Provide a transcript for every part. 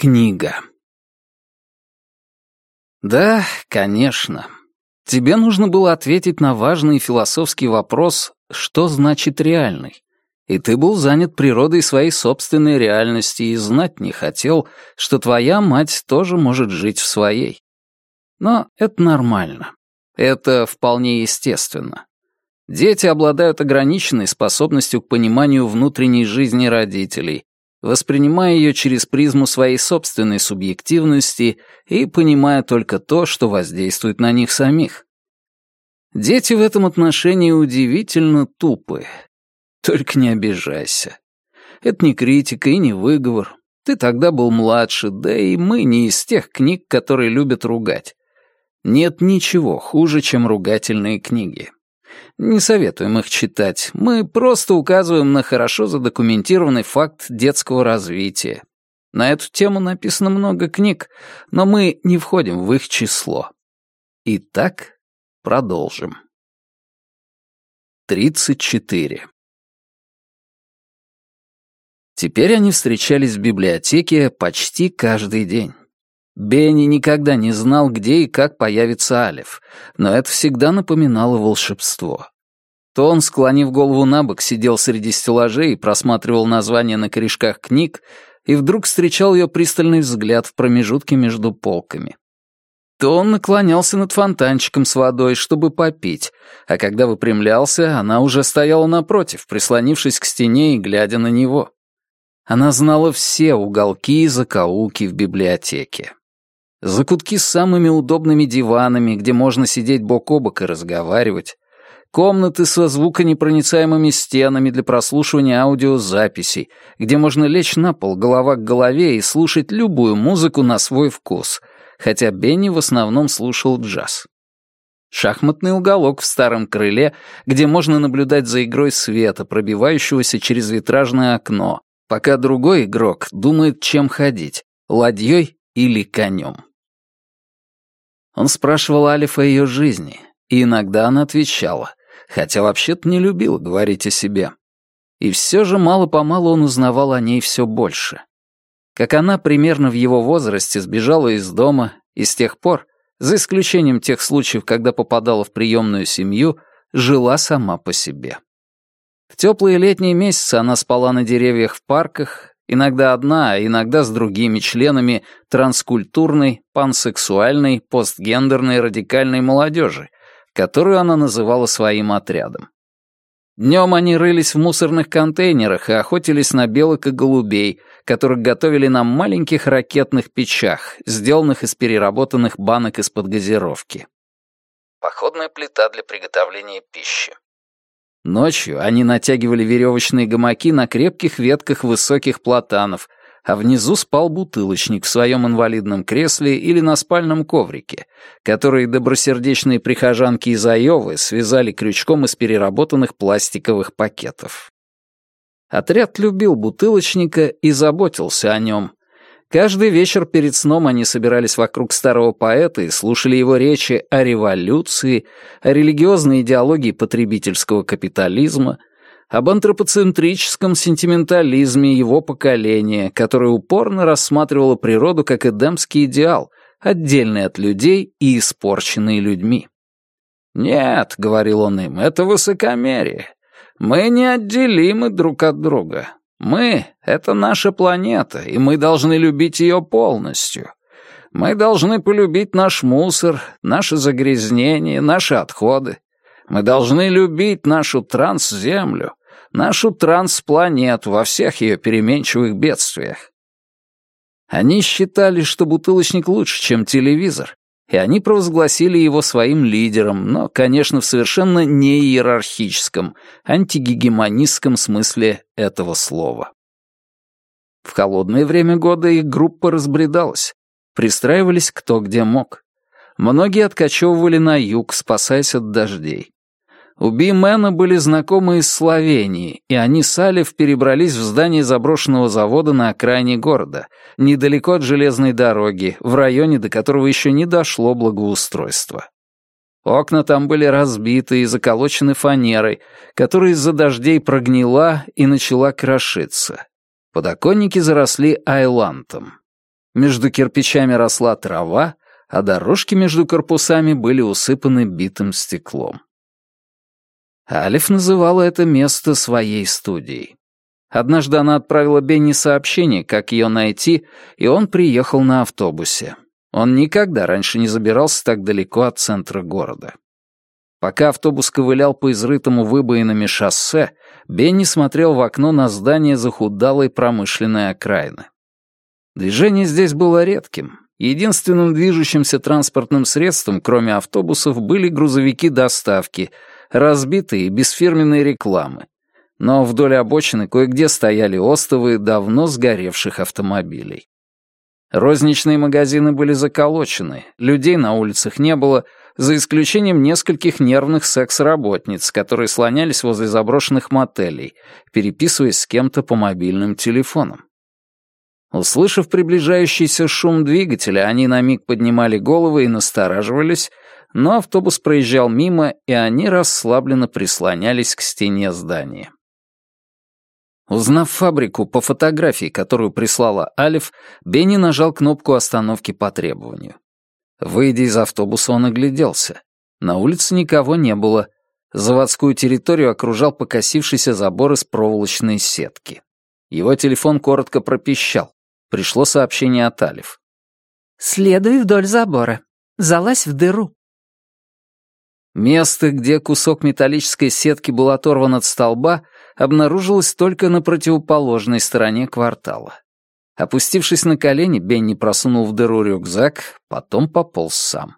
Книга. Да, конечно. Тебе нужно было ответить на важный философский вопрос, что значит реальный. И ты был занят природой своей собственной реальности и знать не хотел, что твоя мать тоже может жить в своей. Но это нормально. Это вполне естественно. Дети обладают ограниченной способностью к пониманию внутренней жизни родителей, воспринимая ее через призму своей собственной субъективности и понимая только то, что воздействует на них самих. Дети в этом отношении удивительно тупы. Только не обижайся. Это не критика и не выговор. Ты тогда был младше, да и мы не из тех книг, которые любят ругать. Нет ничего хуже, чем ругательные книги. Не советуем их читать. Мы просто указываем на хорошо задокументированный факт детского развития. На эту тему написано много книг, но мы не входим в их число. Итак, продолжим. 34. Теперь они встречались в библиотеке почти каждый день. Бенни никогда не знал, где и как появится Алиф, но это всегда напоминало волшебство. То он, склонив голову на бок, сидел среди стеллажей и просматривал названия на корешках книг, и вдруг встречал ее пристальный взгляд в промежутке между полками. То он наклонялся над фонтанчиком с водой, чтобы попить, а когда выпрямлялся, она уже стояла напротив, прислонившись к стене и глядя на него. Она знала все уголки и закоулки в библиотеке. Закутки с самыми удобными диванами, где можно сидеть бок о бок и разговаривать, комнаты со звуконепроницаемыми стенами для прослушивания аудиозаписей, где можно лечь на пол голова к голове и слушать любую музыку на свой вкус, хотя Бенни в основном слушал джаз. Шахматный уголок в старом крыле, где можно наблюдать за игрой света, пробивающегося через витражное окно, пока другой игрок думает, чем ходить — ладьей или конем. Он спрашивал Алиф о ее жизни, и иногда она отвечала, хотя вообще-то не любила говорить о себе. И все же мало-помалу он узнавал о ней все больше. Как она примерно в его возрасте сбежала из дома, и с тех пор, за исключением тех случаев, когда попадала в приемную семью, жила сама по себе. В теплые летние месяцы она спала на деревьях в парках, иногда одна, а иногда с другими членами транскультурной, пансексуальной, постгендерной радикальной молодежи, которую она называла своим отрядом. Днем они рылись в мусорных контейнерах и охотились на белок и голубей, которых готовили на маленьких ракетных печах, сделанных из переработанных банок из-под газировки. Походная плита для приготовления пищи. Ночью они натягивали веревочные гамаки на крепких ветках высоких платанов, а внизу спал бутылочник в своем инвалидном кресле или на спальном коврике, который добросердечные прихожанки из Айовы связали крючком из переработанных пластиковых пакетов. Отряд любил бутылочника и заботился о нем, Каждый вечер перед сном они собирались вокруг старого поэта и слушали его речи о революции, о религиозной идеологии потребительского капитализма, об антропоцентрическом сентиментализме его поколения, которое упорно рассматривало природу как эдемский идеал, отдельный от людей и испорченный людьми. «Нет», — говорил он им, — «это высокомерие. Мы неотделимы друг от друга. Мы — это наша планета, и мы должны любить ее полностью. Мы должны полюбить наш мусор, наши загрязнения, наши отходы. Мы должны любить нашу трансземлю, нашу транспланету во всех ее переменчивых бедствиях. Они считали, что бутылочник лучше, чем телевизор, и они провозгласили его своим лидером, но, конечно, в совершенно не иерархическом, антигегемонистском смысле этого слова. В холодное время года их группа разбредалась, пристраивались кто где мог. Многие откачевывали на юг, спасаясь от дождей. У Бимена были знакомые из Словении, и они с Алиф перебрались в здание заброшенного завода на окраине города, недалеко от железной дороги, в районе, до которого еще не дошло благоустройство. Окна там были разбиты и заколочены фанерой, которая из-за дождей прогнила и начала крошиться. Подоконники заросли айлантом. Между кирпичами росла трава, а дорожки между корпусами были усыпаны битым стеклом. Алиф называла это место своей студией. Однажды она отправила Бенни сообщение, как ее найти, и он приехал на автобусе. Он никогда раньше не забирался так далеко от центра города. Пока автобус ковылял по изрытому выбоинами шоссе, Бенни смотрел в окно на здание захудалой промышленной окраины. Движение здесь было редким. Единственным движущимся транспортным средством, кроме автобусов, были грузовики доставки, разбитые и без фирменной рекламы. Но вдоль обочины кое-где стояли остовы давно сгоревших автомобилей. Розничные магазины были заколочены, людей на улицах не было, за исключением нескольких нервных секс-работниц, которые слонялись возле заброшенных мотелей, переписываясь с кем-то по мобильным телефонам. Услышав приближающийся шум двигателя, они на миг поднимали головы и настораживались, но автобус проезжал мимо, и они расслабленно прислонялись к стене здания. Узнав фабрику по фотографии, которую прислала Алиф, Бенни нажал кнопку остановки по требованию. Выйдя из автобуса, он огляделся. На улице никого не было. Заводскую территорию окружал покосившийся забор из проволочной сетки. Его телефон коротко пропищал. Пришло сообщение от Алиф. «Следуй вдоль забора. Залазь в дыру». Место, где кусок металлической сетки был оторван от столба, обнаружилось только на противоположной стороне квартала. Опустившись на колени, Бенни просунул в дыру рюкзак, потом пополз сам.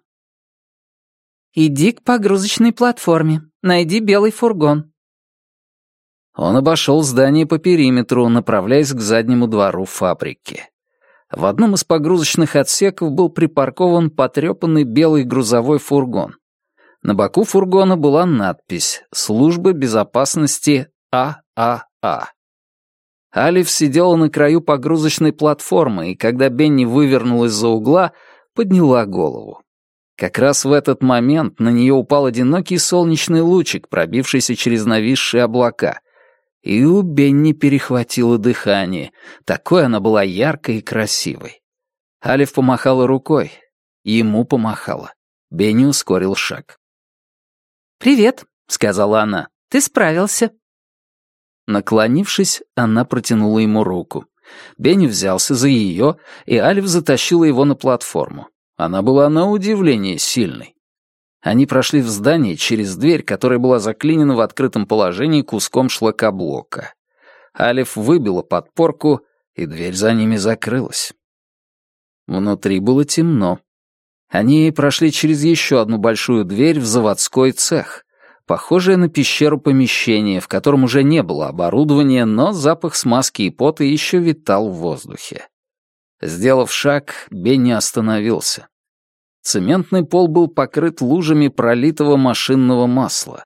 «Иди к погрузочной платформе. Найди белый фургон». Он обошел здание по периметру, направляясь к заднему двору фабрики. В одном из погрузочных отсеков был припаркован потрепанный белый грузовой фургон. На боку фургона была надпись «Служба безопасности ААА». Алиф сидела на краю погрузочной платформы, и когда Бенни вывернул из-за угла, подняла голову. Как раз в этот момент на нее упал одинокий солнечный лучик, пробившийся через нависшие облака — и у Бенни перехватило дыхание. Такой она была яркой и красивой. Алиф помахала рукой. Ему помахала. Бенни ускорил шаг. «Привет», — сказала она. «Ты справился». Наклонившись, она протянула ему руку. Бенни взялся за ее, и Алиф затащила его на платформу. Она была на удивление сильной. Они прошли в здание через дверь, которая была заклинена в открытом положении куском шлакоблока. Алиф выбила подпорку, и дверь за ними закрылась. Внутри было темно. Они прошли через еще одну большую дверь в заводской цех, похожее на пещеру помещение, в котором уже не было оборудования, но запах смазки и пота еще витал в воздухе. Сделав шаг, Бенни остановился. Цементный пол был покрыт лужами пролитого машинного масла.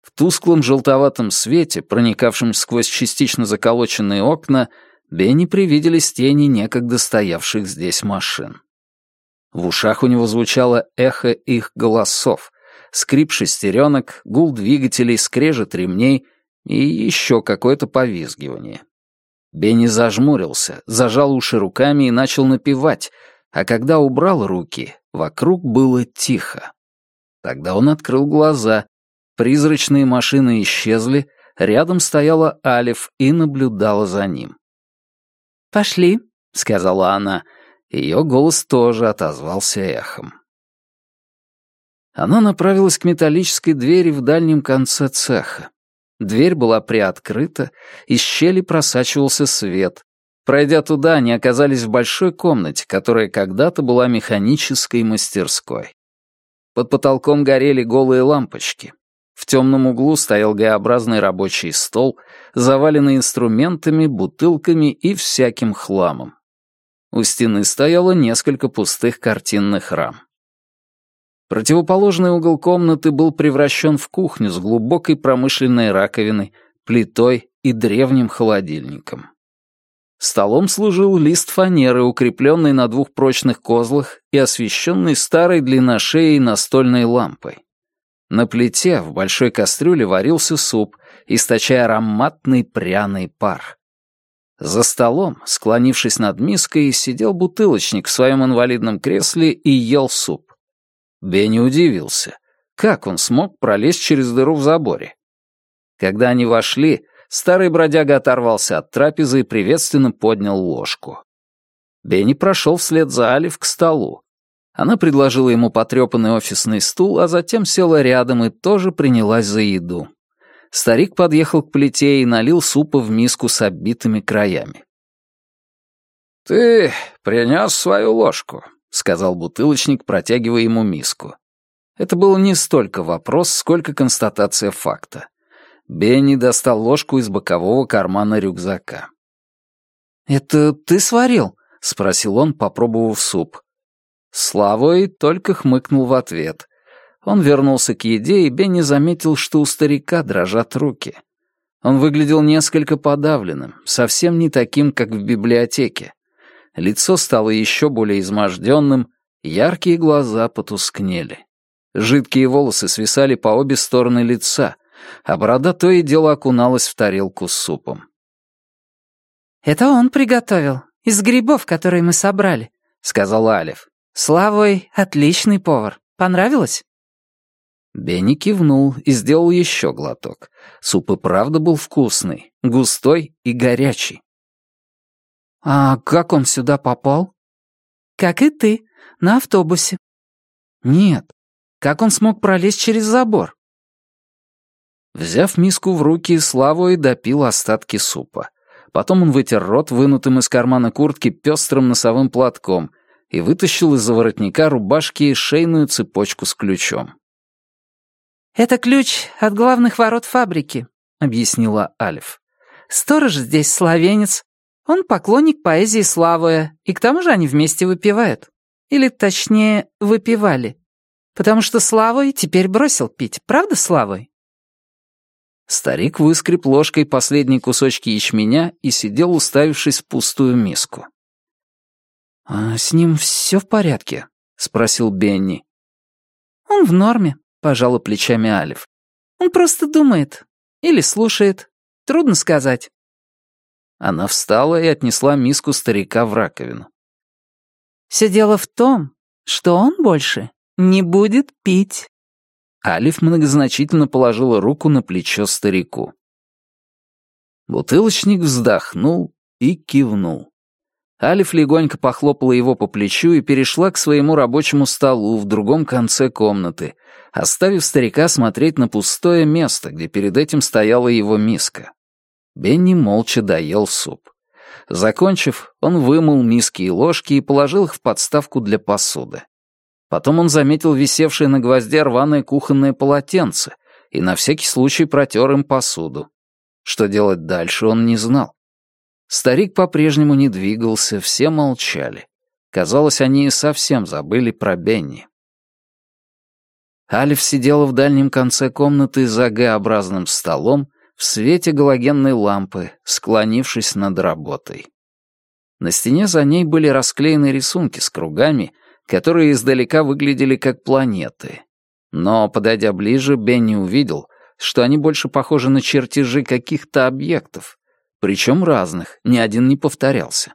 В тусклом желтоватом свете, проникавшем сквозь частично заколоченные окна, Бенни привиделись тени некогда стоявших здесь машин. В ушах у него звучало эхо их голосов, скрип шестеренок, гул двигателей, скрежет ремней и еще какое-то повизгивание. Бенни зажмурился, зажал уши руками и начал напевать, а когда убрал руки, вокруг было тихо. Тогда он открыл глаза. Призрачные машины исчезли, рядом стояла Алиф и наблюдала за ним. «Пошли», — сказала она. Ее голос тоже отозвался эхом. Она направилась к металлической двери в дальнем конце цеха. Дверь была приоткрыта, из щели просачивался свет, Пройдя туда, они оказались в большой комнате, которая когда-то была механической мастерской. Под потолком горели голые лампочки. В темном углу стоял Г-образный рабочий стол, заваленный инструментами, бутылками и всяким хламом. У стены стояло несколько пустых картинных рам. Противоположный угол комнаты был превращен в кухню с глубокой промышленной раковиной, плитой и древним холодильником. Столом служил лист фанеры, укрепленный на двух прочных козлах и освещенный старой длинношеей настольной лампой. На плите в большой кастрюле варился суп, источая ароматный пряный пар. За столом, склонившись над миской, сидел бутылочник в своем инвалидном кресле и ел суп. Бенни удивился. Как он смог пролезть через дыру в заборе? Когда они вошли, старый бродяга оторвался от трапезы и приветственно поднял ложку. Бенни прошел вслед за Алиф к столу. Она предложила ему потрепанный офисный стул, а затем села рядом и тоже принялась за еду. Старик подъехал к плите и налил супа в миску с оббитыми краями. «Ты принес свою ложку», — сказал бутылочник, протягивая ему миску. Это был не столько вопрос, сколько констатация факта. Бенни достал ложку из бокового кармана рюкзака. «Это ты сварил?» — спросил он, попробовав суп. Славой только хмыкнул в ответ. Он вернулся к еде, и Бенни заметил, что у старика дрожат руки. Он выглядел несколько подавленным, совсем не таким, как в библиотеке. Лицо стало еще более изможденным, яркие глаза потускнели. Жидкие волосы свисали по обе стороны лица, а борода то и дело окуналась в тарелку с супом. «Это он приготовил, из грибов, которые мы собрали», — сказал Алиф. «Славой отличный повар. Понравилось?» Бенни кивнул и сделал еще глоток. Суп и правда был вкусный, густой и горячий. «А как он сюда попал?» «Как и ты, на автобусе». «Нет. Как он смог пролезть через забор?» Взяв миску в руки, Славой допил остатки супа. Потом он вытер рот, вынутым из кармана куртки пестрым носовым платком, и вытащил из-за воротника рубашки шейную цепочку с ключом. «Это ключ от главных ворот фабрики», — объяснила Альф. «Сторож здесь словенец. Он поклонник поэзии Славоя, и к тому же они вместе выпивают. Или, точнее, выпивали. Потому что Славой теперь бросил пить, правда, Славой?» Старик выскреб ложкой последние кусочки ячменя и сидел, уставившись в пустую миску. «А с ним все в порядке?» — спросил Бенни. «Он в норме», пожала плечами Алиф. Он просто думает. Или слушает. Трудно сказать. Она встала и отнесла миску старика в раковину. Все дело в том, что он больше не будет пить. Алиф многозначительно положила руку на плечо старику. Бутылочник вздохнул и кивнул. Алиф легонько похлопала его по плечу и перешла к своему рабочему столу в другом конце комнаты, оставив старика смотреть на пустое место, где перед этим стояла его миска. Бенни молча доел суп. Закончив, он вымыл миски и ложки и положил их в подставку для посуды. Потом он заметил висевшее на гвозде рваное кухонное полотенце и на всякий случай протер им посуду. Что делать дальше, он не знал. Старик по-прежнему не двигался, все молчали. Казалось, они и совсем забыли про Бенни. Алиф сидела в дальнем конце комнаты за Г-образным столом в свете галогенной лампы, склонившись над работой. На стене за ней были расклеены рисунки с кругами, которые издалека выглядели как планеты. Но, подойдя ближе, Бенни увидел, что они больше похожи на чертежи каких-то объектов, причем разных, ни один не повторялся.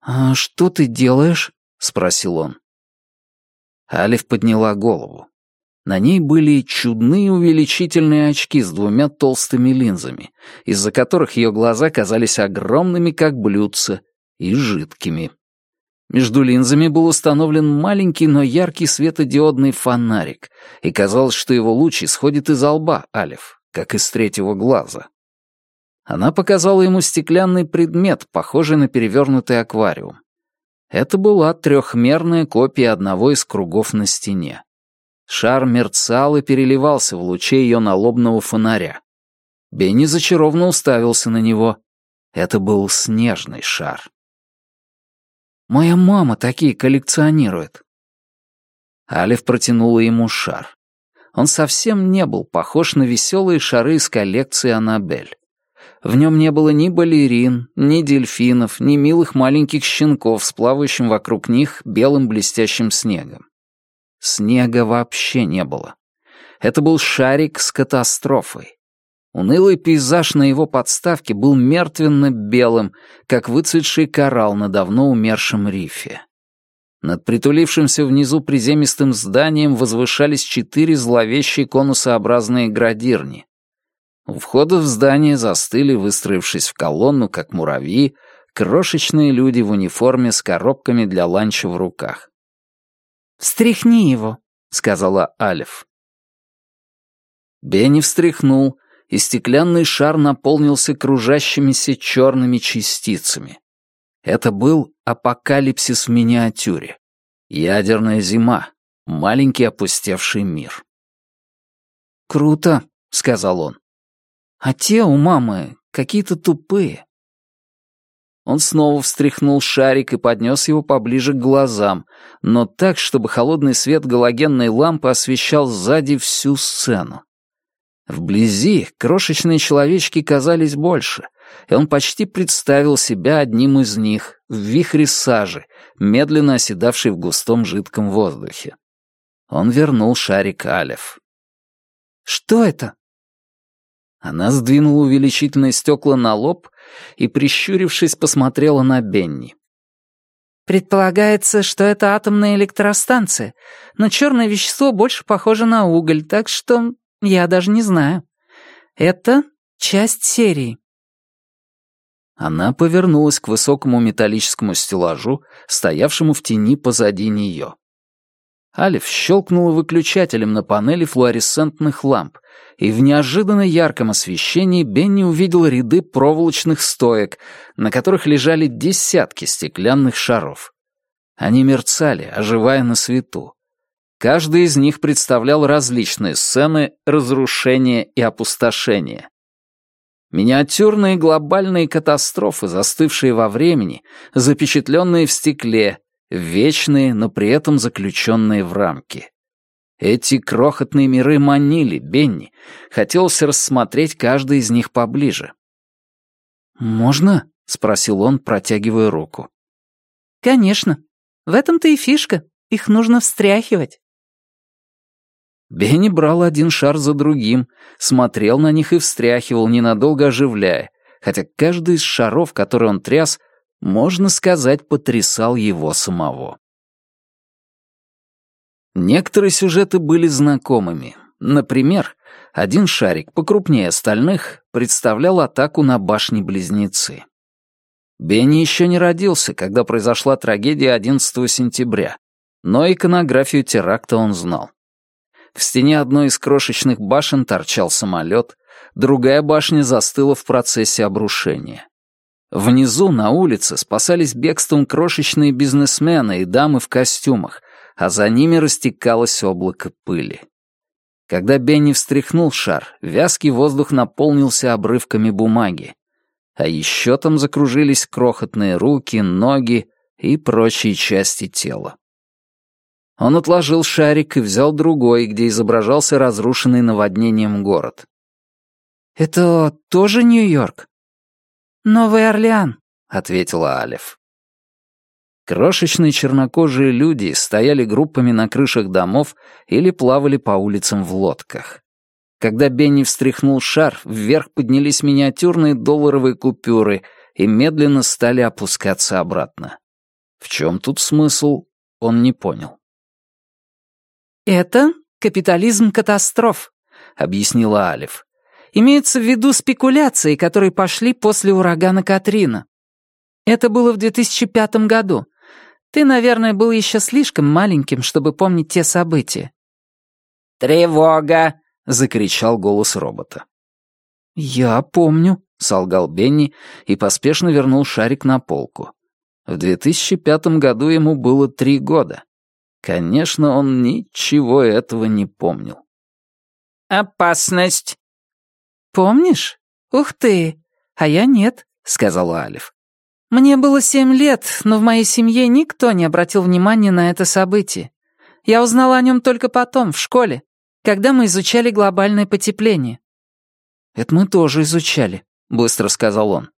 «А что ты делаешь?» — спросил он. Алиф подняла голову. На ней были чудные увеличительные очки с двумя толстыми линзами, из-за которых ее глаза казались огромными, как блюдца, и жидкими. Между линзами был установлен маленький, но яркий светодиодный фонарик, и казалось, что его луч исходит из лба Алиф, как из третьего глаза. Она показала ему стеклянный предмет, похожий на перевернутый аквариум. Это была трехмерная копия одного из кругов на стене. Шар мерцал и переливался в луче ее налобного фонаря. Бенни зачарованно уставился на него. Это был снежный шар. «Моя мама такие коллекционирует». Алиф протянула ему шар. Он совсем не был похож на веселые шары из коллекции Аннабель. В нем не было ни балерин, ни дельфинов, ни милых маленьких щенков с плавающим вокруг них белым блестящим снегом. Снега вообще не было. Это был шарик с катастрофой. Унылый пейзаж на его подставке был мертвенно-белым, как выцветший коралл на давно умершем рифе. Над притулившимся внизу приземистым зданием возвышались четыре зловещие конусообразные градирни. У входа в здание застыли, выстроившись в колонну, как муравьи, крошечные люди в униформе с коробками для ланча в руках. «Встряхни его», — сказала Алиф. Бенни встряхнул, и стеклянный шар наполнился кружащимися черными частицами. Это был апокалипсис в миниатюре. Ядерная зима. Маленький опустевший мир. «Круто», — сказал он. «А те у мамы какие-то тупые». Он снова встряхнул шарик и поднес его поближе к глазам, но так, чтобы холодный свет галогенной лампы освещал сзади всю сцену. Вблизи крошечные человечки казались больше, и он почти представил себя одним из них, в вихре сажи, медленно оседавшей в густом жидком воздухе. Он вернул шарик Алев. «Что это?» Она сдвинула увеличительные стекла на лоб и, прищурившись, посмотрела на Бенни. Предполагается, что это атомная электростанция, но черное вещество больше похоже на уголь, так что я даже не знаю. Это часть серии. Она повернулась к высокому металлическому стеллажу, стоявшему в тени позади нее. Алиф щелкнула выключателем на панели флуоресцентных ламп, и в неожиданно ярком освещении Бенни увидел ряды проволочных стоек, на которых лежали десятки стеклянных шаров. Они мерцали, оживая на свету. Каждый из них представлял различные сцены разрушения и опустошения. Миниатюрные глобальные катастрофы, застывшие во времени, запечатленные в стекле, вечные, но при этом заключенные в рамки. Эти крохотные миры манили Бенни. Хотелось рассмотреть каждый из них поближе. «Можно?» — спросил он, протягивая руку. «Конечно. В этом-то и фишка. Их нужно встряхивать». Бенни брал один шар за другим, смотрел на них и встряхивал, ненадолго оживляя, хотя каждый из шаров, который он тряс, можно сказать, потрясал его самого. Некоторые сюжеты были знакомыми. Например, один шарик, покрупнее остальных, представлял атаку на башни-близнецы. Бенни еще не родился, когда произошла трагедия 11 сентября, но иконографию теракта он знал. В стене одной из крошечных башен торчал самолет, другая башня застыла в процессе обрушения. Внизу, на улице, спасались бегством крошечные бизнесмены и дамы в костюмах, а за ними растекалось облако пыли. Когда Бенни встряхнул шар, вязкий воздух наполнился обрывками бумаги. А еще там закружились крохотные руки, ноги и прочие части тела. Он отложил шарик и взял другой, где изображался разрушенный наводнением город. «Это тоже Нью-Йорк?» «Новый Орлеан», — ответила Алиф. Крошечные чернокожие люди стояли группами на крышах домов или плавали по улицам в лодках. Когда Бенни встряхнул шар, вверх поднялись миниатюрные долларовые купюры и медленно стали опускаться обратно. В чем тут смысл, он не понял. «Это капитализм катастроф», — объяснила Алиф. «Имеются в виду спекуляции, которые пошли после урагана Катрина. Это было в 2005 году. Ты, наверное, был еще слишком маленьким, чтобы помнить те события». «Тревога!» — закричал голос робота. «Я помню», — солгал Бенни и поспешно вернул шарик на полку. В 2005 году ему было три года. Конечно, он ничего этого не помнил. «Опасность!» «Помнишь? Ух ты! А я нет», — сказала Алиф. «Мне было семь лет, но в моей семье никто не обратил внимания на это событие. Я узнала о нем только потом, в школе, когда мы изучали глобальное потепление». «Это мы тоже изучали», — быстро сказал он.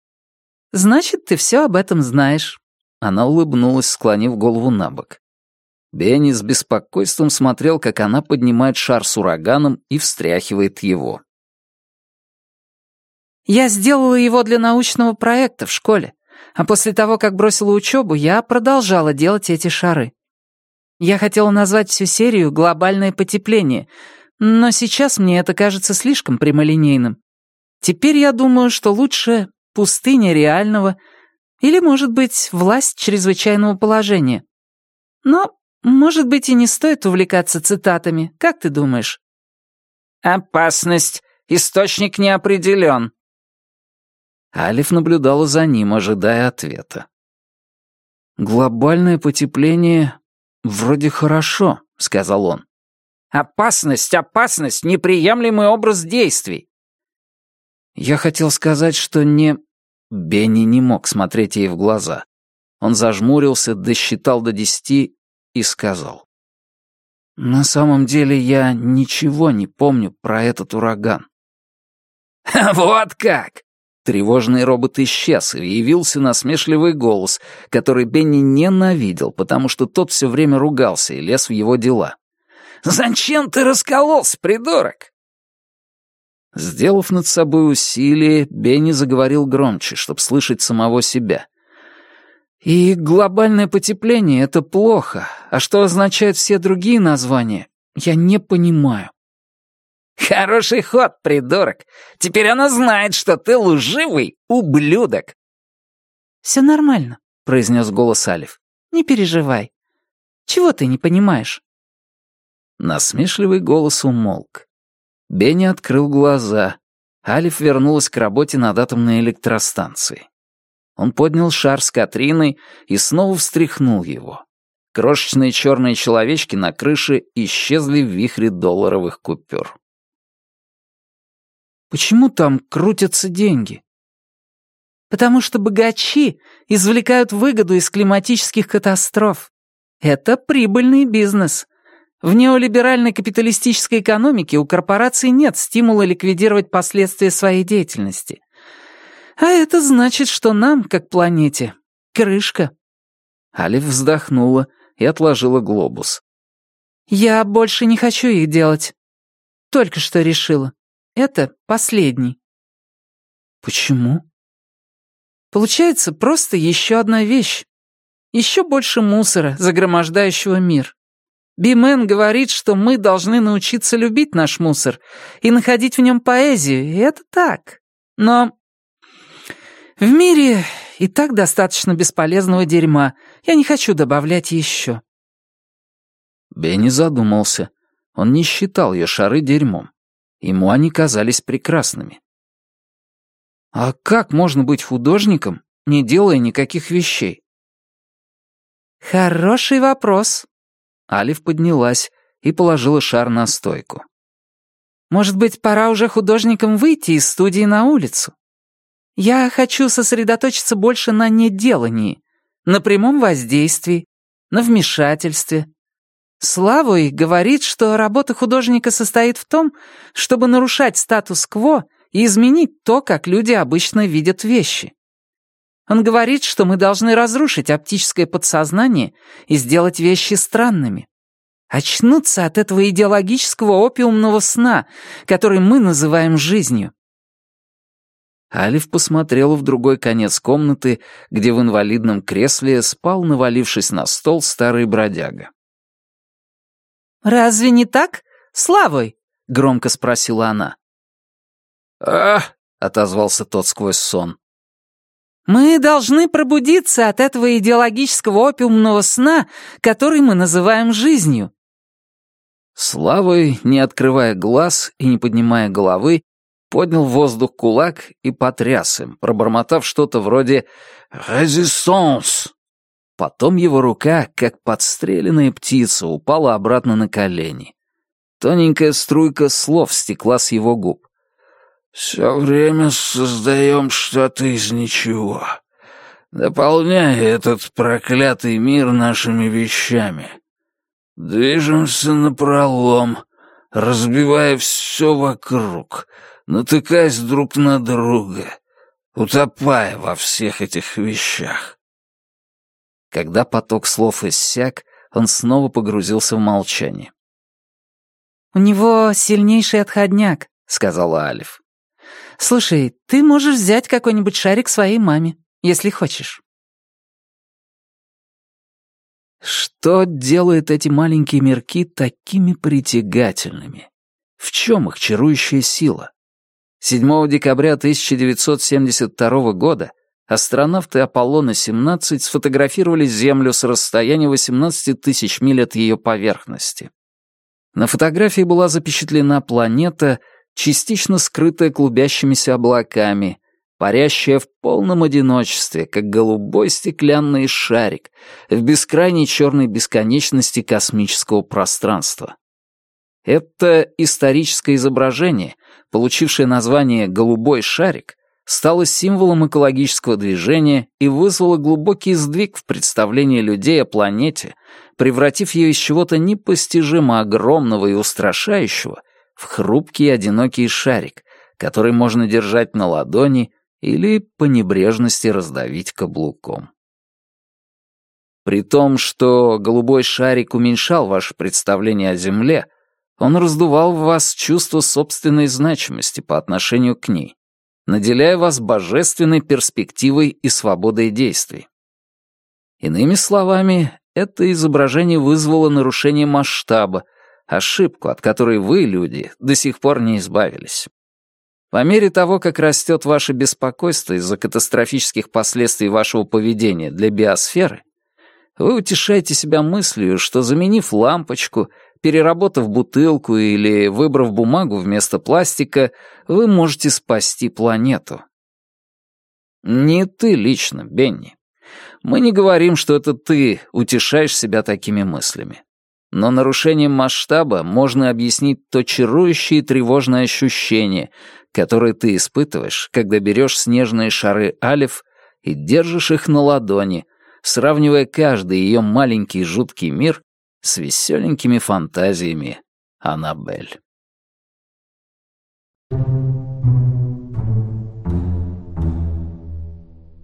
«Значит, ты все об этом знаешь». Она улыбнулась, склонив голову на бок. Бенни с беспокойством смотрел, как она поднимает шар с ураганом и встряхивает его. Я сделала его для научного проекта в школе, а после того, как бросила учебу, я продолжала делать эти шары. Я хотела назвать всю серию «Глобальное потепление», но сейчас мне это кажется слишком прямолинейным. Теперь я думаю, что лучше пустыня реального или, может быть, власть чрезвычайного положения. Но, может быть, и не стоит увлекаться цитатами, как ты думаешь? «Опасность. Источник не определен». Алиф наблюдала за ним, ожидая ответа. «Глобальное потепление вроде хорошо», — сказал он. «Опасность, опасность, неприемлемый образ действий». Я хотел сказать, что не... Бенни не мог смотреть ей в глаза. Он зажмурился, досчитал до десяти и сказал. «На самом деле я ничего не помню про этот ураган». «Вот как!» Тревожный робот исчез, и явился насмешливый голос, который Бенни ненавидел, потому что тот все время ругался и лез в его дела. «Зачем ты раскололся, придурок?» Сделав над собой усилие, Бенни заговорил громче, чтобы слышать самого себя. «И глобальное потепление — это плохо, а что означают все другие названия, я не понимаю». «Хороший ход, придурок. Теперь она знает, что ты лживый ублюдок». «Все нормально», — произнес голос Алиф. «Не переживай. Чего ты не понимаешь?» Насмешливый голос умолк. Бенни открыл глаза. Алиф вернулась к работе над атомной электростанцией. Он поднял шар с Катриной и снова встряхнул его. Крошечные черные человечки на крыше исчезли в вихре долларовых купюр. «Почему там крутятся деньги?» «Потому что богачи извлекают выгоду из климатических катастроф. Это прибыльный бизнес. В неолиберальной капиталистической экономике у корпораций нет стимула ликвидировать последствия своей деятельности. А это значит, что нам, как планете, крышка. Алиф вздохнула и отложила глобус. «Я больше не хочу их делать. Только что решила. Это последний». «Почему?» «Получается просто еще одна вещь. Еще больше мусора, загромождающего мир. Бимен говорит, что мы должны научиться любить наш мусор и находить в нем поэзию, и это так. Но в мире и так достаточно бесполезного дерьма. Я не хочу добавлять еще. Бенни задумался. Он не считал ее шары дерьмом. Ему они казались прекрасными. А как можно быть художником, не делая никаких вещей? Хороший вопрос, Алиф поднялась и положила шар на стойку. «Может быть, пора уже художникам выйти из студии на улицу? Я хочу сосредоточиться больше на неделании, на прямом воздействии, на вмешательстве. Славой говорит, что работа художника состоит в том, чтобы нарушать статус-кво и изменить то, как люди обычно видят вещи. Он говорит, что мы должны разрушить оптическое подсознание и сделать вещи странными. Очнуться от этого идеологического опиумного сна, который мы называем жизнью. Алиф посмотрела в другой конец комнаты, где в инвалидном кресле спал, навалившись на стол, старый бродяга. «Разве не так, Славой?» — громко спросила она. «Ах!» — отозвался тот сквозь сон. Мы должны пробудиться от этого идеологического опиумного сна, который мы называем жизнью». Славой, не открывая глаз и не поднимая головы, поднял в воздух кулак и потряс им, пробормотав что-то вроде «Резистанс». Потом его рука, как подстреленная птица, упала обратно на колени. Тоненькая струйка слов стекла с его губ. Все время создаем что-то из ничего, дополняя этот проклятый мир нашими вещами. Движемся напролом, разбивая все вокруг, натыкаясь друг на друга, утопая во всех этих вещах. Когда поток слов иссяк, он снова погрузился в молчание. «У него сильнейший отходняк», — сказала Алиф. «Слушай, ты можешь взять какой-нибудь шарик своей маме, если хочешь». Что делает эти маленькие мирки такими притягательными? В чем их чарующая сила? 7 декабря 1972 года астронавты Аполлона-17 сфотографировали Землю с расстояния 18 тысяч миль от ее поверхности. На фотографии была запечатлена планета, частично скрытая клубящимися облаками, парящая в полном одиночестве, как голубой стеклянный шарик в бескрайней черной бесконечности космического пространства. Это историческое изображение, получившее название «голубой шарик», стало символом экологического движения и вызвало глубокий сдвиг в представлении людей о планете, превратив ее из чего-то непостижимо огромного и устрашающего в хрупкий одинокий шарик, который можно держать на ладони или по небрежности раздавить каблуком. При том, что голубой шарик уменьшал ваше представление о Земле, он раздувал в вас чувство собственной значимости по отношению к ней, наделяя вас божественной перспективой и свободой действий. Иными словами, это изображение вызвало нарушение масштаба, ошибку, от которой вы, люди, до сих пор не избавились. По мере того, как растет ваше беспокойство из-за катастрофических последствий вашего поведения для биосферы, вы утешаете себя мыслью, что, заменив лампочку Переработав бутылку или выбрав бумагу вместо пластика, вы можете спасти планету. Не ты лично, Бенни. Мы не говорим, что это ты утешаешь себя такими мыслями. Но нарушением масштаба можно объяснить то чарующее и тревожное ощущение, которое ты испытываешь, когда берешь снежные шары алиф и держишь их на ладони, сравнивая каждый ее маленький жуткий мир с веселенькими фантазиями Аннабель.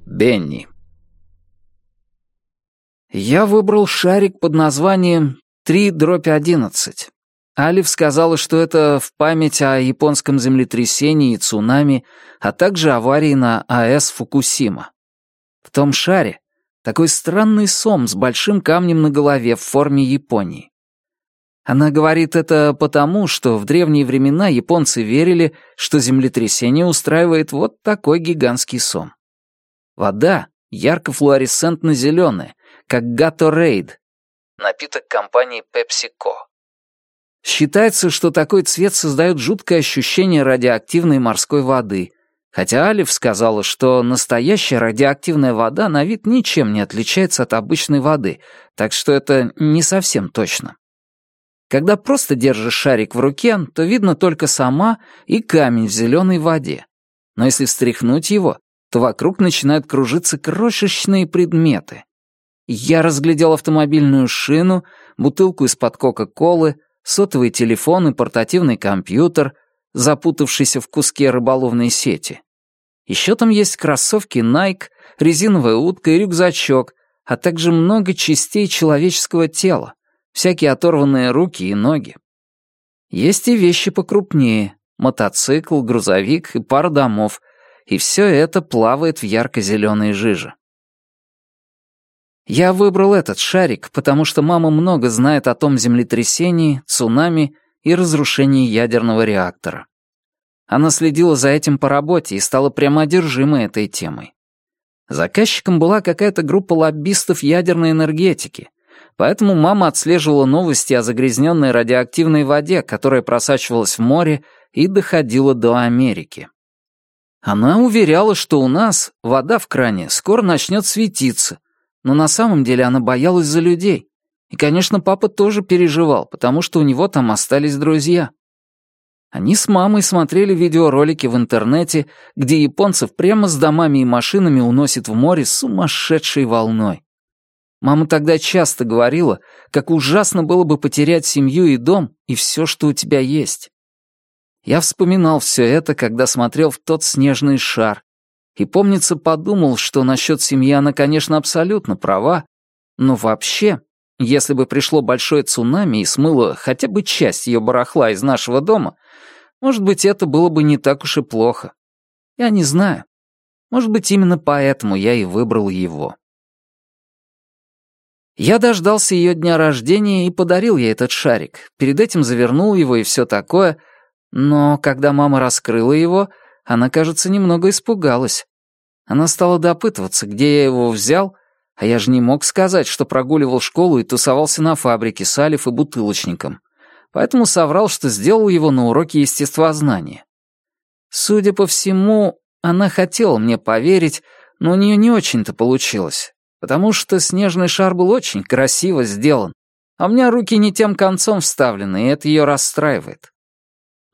Бенни. Я выбрал шарик под названием «Три дробь одиннадцать». Алиф сказала, что это в память о японском землетрясении и цунами, а также аварии на АЭС Фукусима. В том шаре такой странный сом с большим камнем на голове в форме Японии. Она говорит это потому, что в древние времена японцы верили, что землетрясение устраивает вот такой гигантский сом. Вода ярко-флуоресцентно-зеленая, как Gatorade, напиток компании PepsiCo. Считается, что такой цвет создает жуткое ощущение радиоактивной морской воды, Хотя Алиф сказала, что настоящая радиоактивная вода на вид ничем не отличается от обычной воды, так что это не совсем точно. Когда просто держишь шарик в руке, то видно только сама и камень в зеленой воде. Но если встряхнуть его, то вокруг начинают кружиться крошечные предметы. Я разглядел автомобильную шину, бутылку из-под Кока-Колы, сотовый телефон и портативный компьютер, запутавшийся в куске рыболовной сети. Еще там есть кроссовки Nike, резиновая утка и рюкзачок, а также много частей человеческого тела, всякие оторванные руки и ноги. Есть и вещи покрупнее — мотоцикл, грузовик и пара домов, и все это плавает в ярко-зеленой жиже. Я выбрал этот шарик, потому что мама много знает о том землетрясении, цунами и разрушении ядерного реактора. Она следила за этим по работе и стала прямо одержимой этой темой. Заказчиком была какая-то группа лоббистов ядерной энергетики, поэтому мама отслеживала новости о загрязненной радиоактивной воде, которая просачивалась в море и доходила до Америки. Она уверяла, что у нас вода в кране скоро начнет светиться, но на самом деле она боялась за людей. И, конечно, папа тоже переживал, потому что у него там остались друзья. Они с мамой смотрели видеоролики в интернете, где японцев прямо с домами и машинами уносит в море сумасшедшей волной. Мама тогда часто говорила, как ужасно было бы потерять семью и дом, и все, что у тебя есть. Я вспоминал все это, когда смотрел в тот снежный шар, и, помнится, подумал, что насчет семьи она, конечно, абсолютно права, но вообще, если бы пришло большое цунами и смыло хотя бы часть ее барахла из нашего дома, Может быть, это было бы не так уж и плохо. Я не знаю. Может быть, именно поэтому я и выбрал его. Я дождался ее дня рождения и подарил ей этот шарик. Перед этим завернул его и все такое. Но когда мама раскрыла его, она, кажется, немного испугалась. Она стала допытываться, где я его взял, а я же не мог сказать, что прогуливал школу и тусовался на фабрике с Алиф и бутылочником. Поэтому соврал, что сделал его на уроке естествознания. Судя по всему, она хотела мне поверить, но у нее не очень-то получилось потому что снежный шар был очень красиво сделан, а у меня руки не тем концом вставлены, и это ее расстраивает.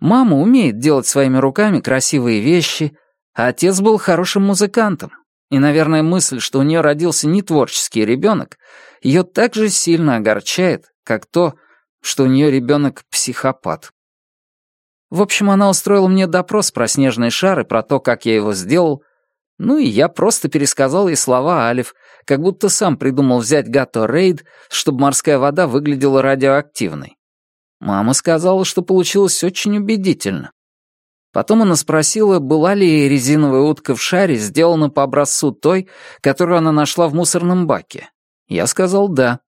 Мама умеет делать своими руками красивые вещи, а отец был хорошим музыкантом. И, наверное, мысль, что у нее родился не творческий ребенок, ее так же сильно огорчает, как то, что у нее ребенок психопат. В общем, она устроила мне допрос про снежный шар и про то, как я его сделал, ну и я просто пересказал ей слова Алиф, как будто сам придумал взять Гато Рейд, чтобы морская вода выглядела радиоактивной. Мама сказала, что получилось очень убедительно. Потом она спросила, была ли резиновая утка в шаре сделана по образцу той, которую она нашла в мусорном баке. Я сказал «да».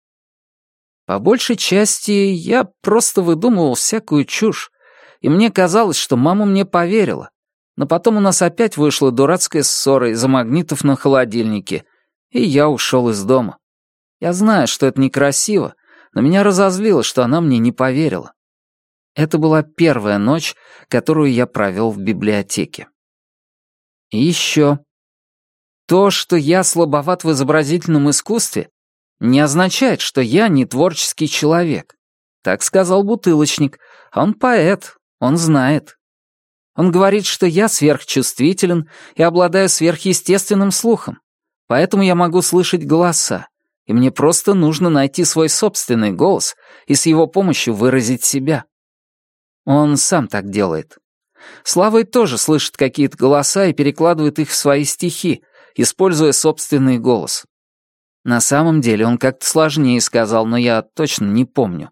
По большей части я просто выдумывал всякую чушь, и мне казалось, что мама мне поверила. Но потом у нас опять вышла дурацкая ссора из-за магнитов на холодильнике, и я ушел из дома. Я знаю, что это некрасиво, но меня разозлило, что она мне не поверила. Это была первая ночь, которую я провел в библиотеке. И еще. То, что я слабоват в изобразительном искусстве, не означает, что я не творческий человек. Так сказал бутылочник. Он поэт, он знает. Он говорит, что я сверхчувствителен и обладаю сверхъестественным слухом. Поэтому я могу слышать голоса, и мне просто нужно найти свой собственный голос и с его помощью выразить себя. Он сам так делает. Славой тоже слышит какие-то голоса и перекладывает их в свои стихи, используя собственный голос. На самом деле он как-то сложнее сказал, но я точно не помню.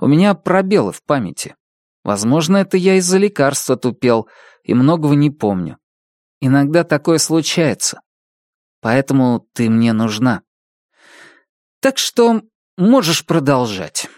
У меня пробелы в памяти. Возможно, это я из-за лекарства тупел и многого не помню. Иногда такое случается. Поэтому ты мне нужна. Так что можешь продолжать.